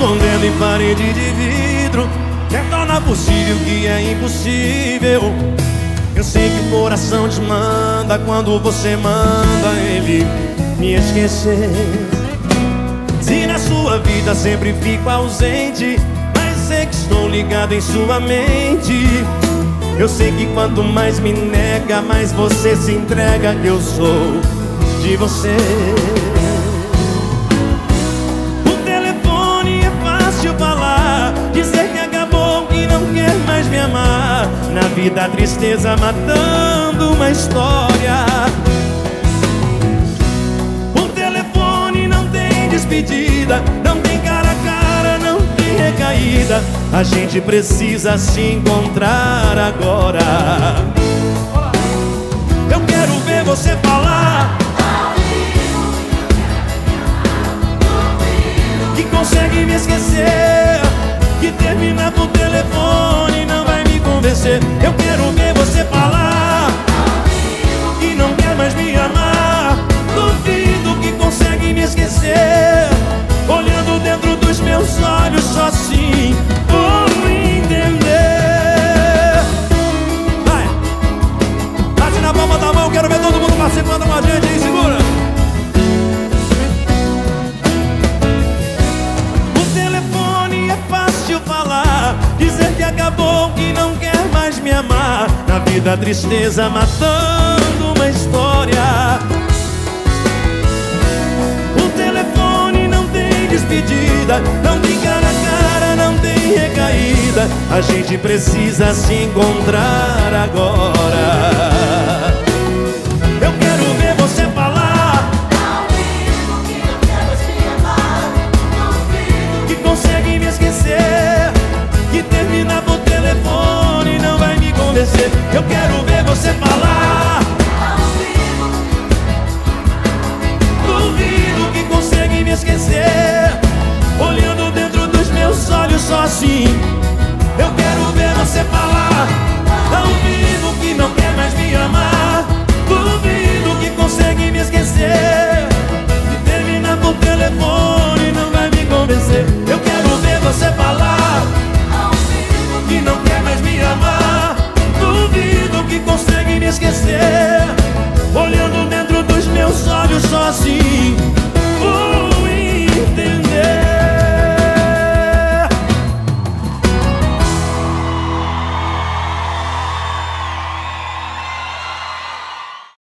escondendo em parede de vidro Quer tornar possível o que é impossível. Eu sei que o coração desmanda Quando você manda ele me esquecer. Se na sua vida sempre fico ausente Mas sei que estou ligado em sua mente. Eu sei que quanto mais me nega Mais você se entrega. Eu sou de você vida a tristeza matando uma história. O telefone não tem despedida Não tem cara a cara, não tem recaída. A gente precisa se encontrar agora convencer Eu Na vida a tristeza matando uma história. O telefone não tem despedida Não tem cara a cara, não tem recaída. A gente precisa se encontrar agora 몇 개.